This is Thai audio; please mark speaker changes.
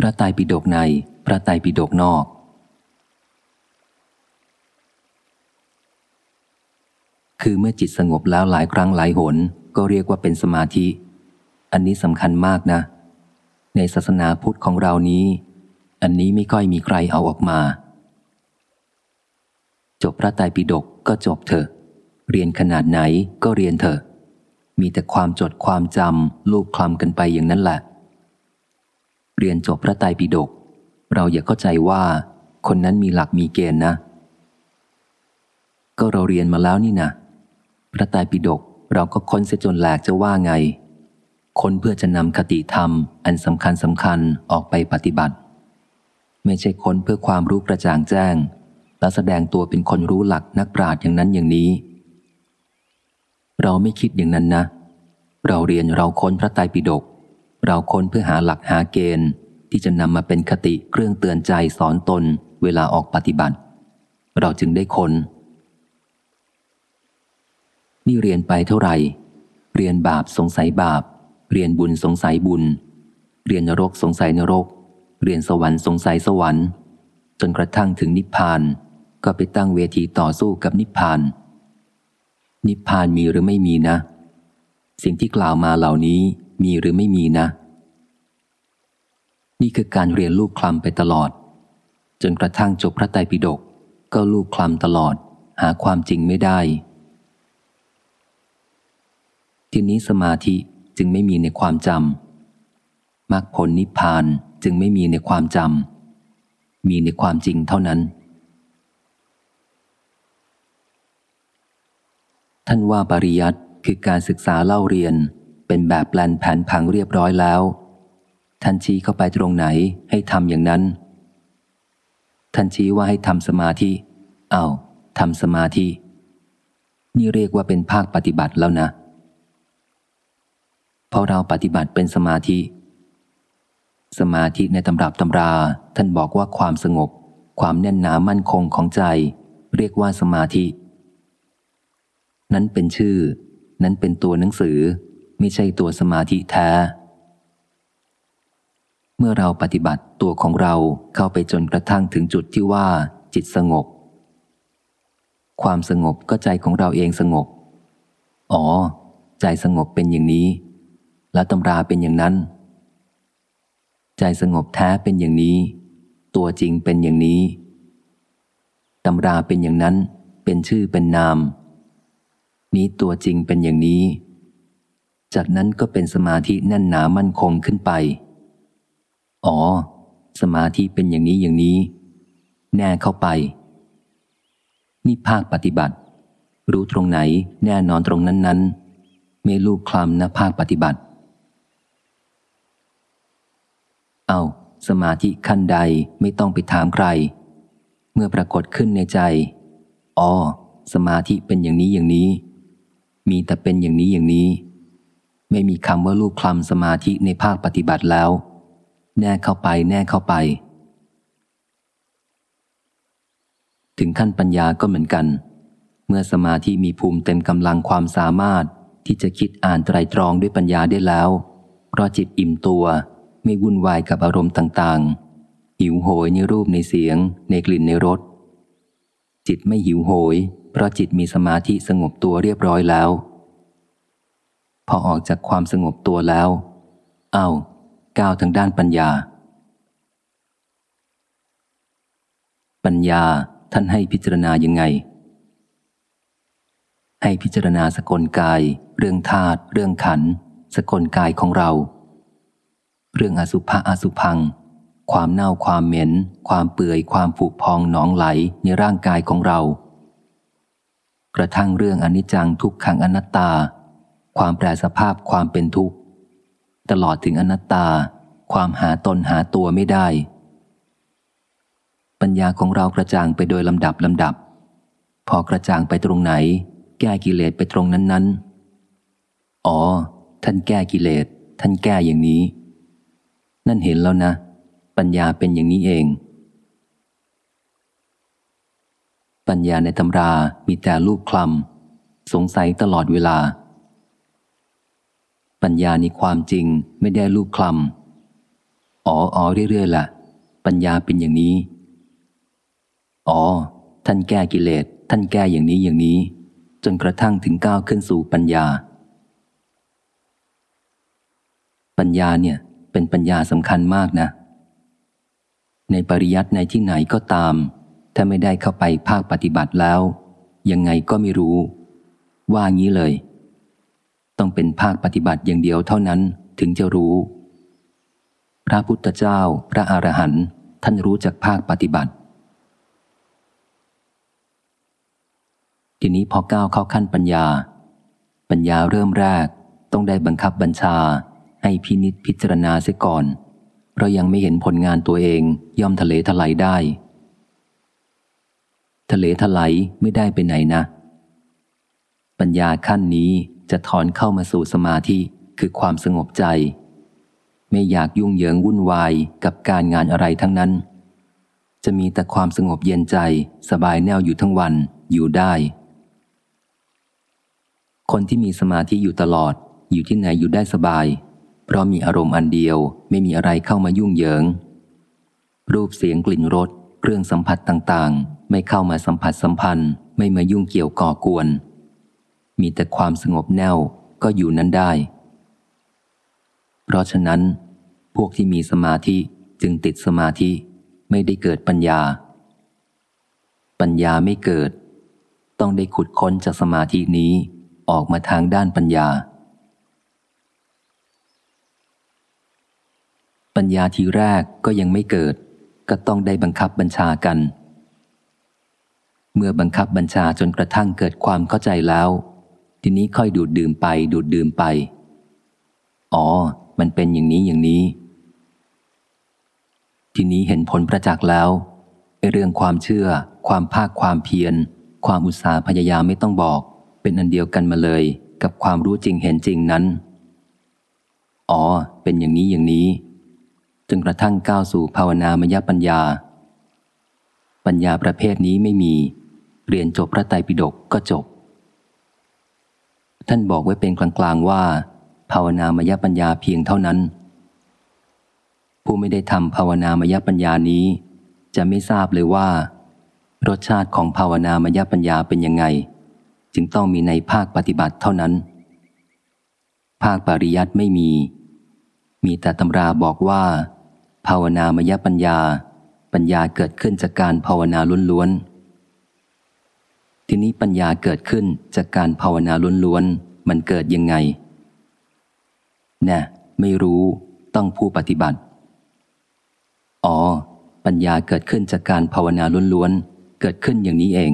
Speaker 1: พระไตรปิฎกใน พระไตรปิฎกนอก คือเมื่อจิตสงบแล้วหลายครั้งหลายหน ก็เรียกว่าเป็นสมาธิ อันนี้สำคัญมากนะ ในศาสนาพุทธของเรานี้ อันนี้ไม่ค่อยมีใครเอาออกมา จบพระไตรปิฎกก็จบเถอะ เรียนขนาดไหนก็เรียนเถอะ มีแต่ความจดความจำลูกคลำกันไปอย่างนั้นแหละ เรียนจบพระไตรปิฎกเราอย่าเข้าใจว่าคนนั้นมีหลักมีเกณฑ์นะ ก็เราเรียนมาแล้วนี่นะพระไตรปิฎกเราก็ค้นเสียจนแหลกจะว่าไง คนเพื่อจะนำคติธรรม อันสำคัญสำคัญออกไปปฏิบัติ ไม่ใช่คนเพื่อความรู้กระจ่างแจ้ง และแสดงตัวเป็นคนรู้หลักนักปราชญ์อย่างนั้นอย่างนี้ เราไม่คิดอย่างนั้นนะ เราเรียนเราค้นพระไตรปิฎก เราค้นเพื่อหาหลักหาเกณฑ์ ที่จะนำมาเป็นคติเครื่องเตือนใจสอนตนเวลาออกปฏิบัติ เราจึงได้ค้นนี่เรียนไปเท่าไหร่ เรียนบาปสงสัยบาป เรียนบุญสงสัยบุญ เรียนนรกสงสัยนรก เรียนสวรรค์สงสัยสวรรค์ จนกระทั่งถึงนิพพาน ก็ไปตั้งเวทีต่อสู้กับนิพพาน นิพพานมีหรือไม่มีนะ สิ่งที่กล่าวมาเหล่านี้ มีหรือไม่มีนะ นี่คือการเรียนลูกคลำไปตลอด จนกระทั่งจบพระไตรปิฎกก็ลูกคลำตลอด หาความจริงไม่ได้ ทีนี้สมาธิจึงไม่มีในความจำมรรคผลนิพพานจึงไม่มีในความจำมีในความจริงเท่านั้น ท่านว่าปริยัติคือการศึกษาเล่าเรียน เป็นแบบแปลนแผนผังเรียบร้อยแล้ว ท่านชี้เข้าไปตรงไหนให้ทำอย่างนั้น ท่านชี้ว่าให้ทำสมาธิเอา้าทำสมาธิ นี่เรียกว่าเป็นภาคปฏิบัติแล้วนะพอเราปฏิบัติเป็นสมาธิ สมาธิในตำรับตำรา ท่านบอกว่าความสงบ ความแน่นหนามั่นคงของใจ เรียกว่าสมาธิ นั้นเป็นชื่อ นั้นเป็นตัวหนังสือ ไม่ใช่ตัวสมาธิแท้ เมื่อเราปฏิบัติตัวของเราเข้าไปจนกระทั่งถึงจุดที่ว่า จิตสงบ ความสงบก็ใจของเราเองสงบ อ๋อ ใจสงบเป็นอย่างนี้ และตำราเป็นอย่างนั้น ใจสงบแท้เป็นอย่างนี้ ตัวจริงเป็นอย่างนี้ตำราเป็นอย่างนั้น เป็นชื่อเป็นนาม นี้ตัวจริงเป็นอย่างนี้ จากนั้นก็เป็นสมาธิแน่นหนามั่นคงขึ้นไป อ๋อ สมาธิเป็นอย่างนี้อย่างนี้ แน่เข้าไป นี่ภาคปฏิบัติ รู้ตรงไหนแน่นอนตรงนั้นนั้นไม่ลูกคลำนะภาคปฏิบัติ เอาสมาธิขั้นใดไม่ต้องไปถามใคร เมื่อปรากฏขึ้นในใจ อ๋อ สมาธิเป็นอย่างนี้อย่างนี้ มีแต่เป็นอย่างนี้อย่างนี้ ไม่มีคำว่าลูกคลำสมาธิในภาคปฏิบัติแล้ว แน่เข้าไปแน่เข้าไป ถึงขั้นปัญญาก็เหมือนกัน เมื่อสมาธิมีภูมิเต็มกำลังความสามารถที่จะคิดอ่านไตรตรองด้วยปัญญาได้แล้วเพราะจิตอิ่มตัวไม่วุ่นวายกับอารมณ์ต่างๆ หิวโหยในรูปในเสียง ในกลิ่นในรสจิตไม่หิวโหย เพราะจิตมีสมาธิสงบตัวเรียบร้อยแล้ว พอออกจากความสงบตัวแล้ว เอาก้าวทางด้านปัญญา ปัญญาท่านให้พิจารณายังไง ให้พิจารณาสกลกาย เรื่องธาตุเรื่องขัน สกลกายของเรา เรื่องอสุภะอสุพัง ความเน่าความเหม็น ความเปื่อยความผุพองหนองไหลในร่างกายของเรา กระทั่งเรื่องอนิจจังทุกขังอนัตตา ความแปรสภาพความเป็นทุกข์ ตลอดถึงอนัตตา ความหาตนหาตัวไม่ได้ ปัญญาของเรากระจ่างไปโดยลำดับลำดับ พอกระจ่างไปตรงไหน แก้กิเลสไปตรงนั้น ๆ อ๋อ ท่านแก้กิเลส ท่านแก้อย่างนี้ นั่นเห็นแล้วนะ ปัญญาเป็นอย่างนี้เอง ปัญญาในตำรามีแต่ลูกคลำสงสัยตลอดเวลา ปัญญาในความจริงไม่ได้ลูกคลำอ๋ออ๋อเรื่อยๆละ่ะ ปัญญาเป็นอย่างนี้ อ๋อ ท่านแก้กิเลส ท่านแก้อย่างนี้อย่างนี้ จนกระทั่งถึงก้าวขึ้นสู่ปัญญา ปัญญาเนี่ย เป็นปัญญาสำคัญมากนะ ในปริยัติในที่ไหนก็ตาม ถ้าไม่ได้เข้าไปภาคปฏิบัติแล้ว ยังไงก็ไม่รู้ ว่างี้เลย ต้องเป็นภาคปฏิบัติอย่างเดียวเท่านั้นถึงจะรู้ พระพุทธเจ้า พระอรหันต์ท่านรู้จากภาคปฏิบัติ ทีนี้พอก้าวเข้าขั้นปัญญา ปัญญาเริ่มแรกต้องได้บังคับบัญชาให้พินิษพิจารณาเสียก่อน เพราะยังไม่เห็นผลงานตัวเองย่อมทะเลทลายได้ ทะเลทลายไม่ได้ไปไหนนะ ปัญญาขั้นนี้ จะถอนเข้ามาสู่สมาธิคือความสงบใจ ไม่อยากยุ่งเหยิงวุ่นวายกับการงานอะไรทั้งนั้น จะมีแต่ความสงบเย็นใจสบายแนวอยู่ทั้งวันอยู่ได้ คนที่มีสมาธิอยู่ตลอดอยู่ที่ไหนอยู่ได้สบาย เพราะมีอารมณ์อันเดียวไม่มีอะไรเข้ามายุ่งเหยิง รูปเสียงกลิ่นรสเครื่องสัมผัสต่างๆ ไม่เข้ามาสัมผัสสัมพันธ์ไม่มายุ่งเกี่ยวก่อกวน มีแต่ความสงบแน่วก็อยู่นั้นได้ เพราะฉะนั้น พวกที่มีสมาธิจึงติดสมาธิไม่ได้เกิดปัญญา ปัญญาไม่เกิด ต้องได้ขุดค้นจากสมาธินี้ออกมาทางด้านปัญญา ปัญญาทีแรกก็ยังไม่เกิด ก็ต้องได้บังคับบัญชากัน เมื่อบังคับบัญชาจนกระทั่งเกิดความเข้าใจแล้ว ทีนี้ค่อยดูดดื่มไป ดูดดื่มไป อ๋อ มันเป็นอย่างนี้อย่างนี้ ทีนี้เห็นผลประจักษ์แล้วเรื่องความเชื่อ ความภาคความเพียร ความอุตสาห์พยายามไม่ต้องบอก เป็นอันเดียวกันมาเลย กับความรู้จริงเห็นจริงนั้น อ๋อ เป็นอย่างนี้อย่างนี้จนกระทั่งก้าวสู่ภาวนามยปัญญา ปัญญาประเภทนี้ไม่มี เรียนจบพระไตรปิฎกก็จบ ท่านบอกไว้เป็นกลางๆว่า ภาวนามยปัญญาเพียงเท่านั้น ผู้ไม่ได้ทำภาวนามยปัญญานี้ จะไม่ทราบเลยว่า รสชาติของภาวนามยปัญญาเป็นยังไง จึงต้องมีในภาคปฏิบัติเท่านั้น ภาคปริยัติไม่มี มีแต่ตำราบอกว่า ภาวนามยปัญญา ปัญญาเกิดขึ้นจากการภาวนาล้วนๆ ทีนี้ปัญญาเกิดขึ้นจากการภาวนาล้วนๆ มันเกิดยังไงแน่ไม่รู้ต้องผู้ปฏิบัติ อ๋อ ปัญญาเกิดขึ้นจากการภาวนาล้วนๆ เกิดขึ้นอย่างนี้เอง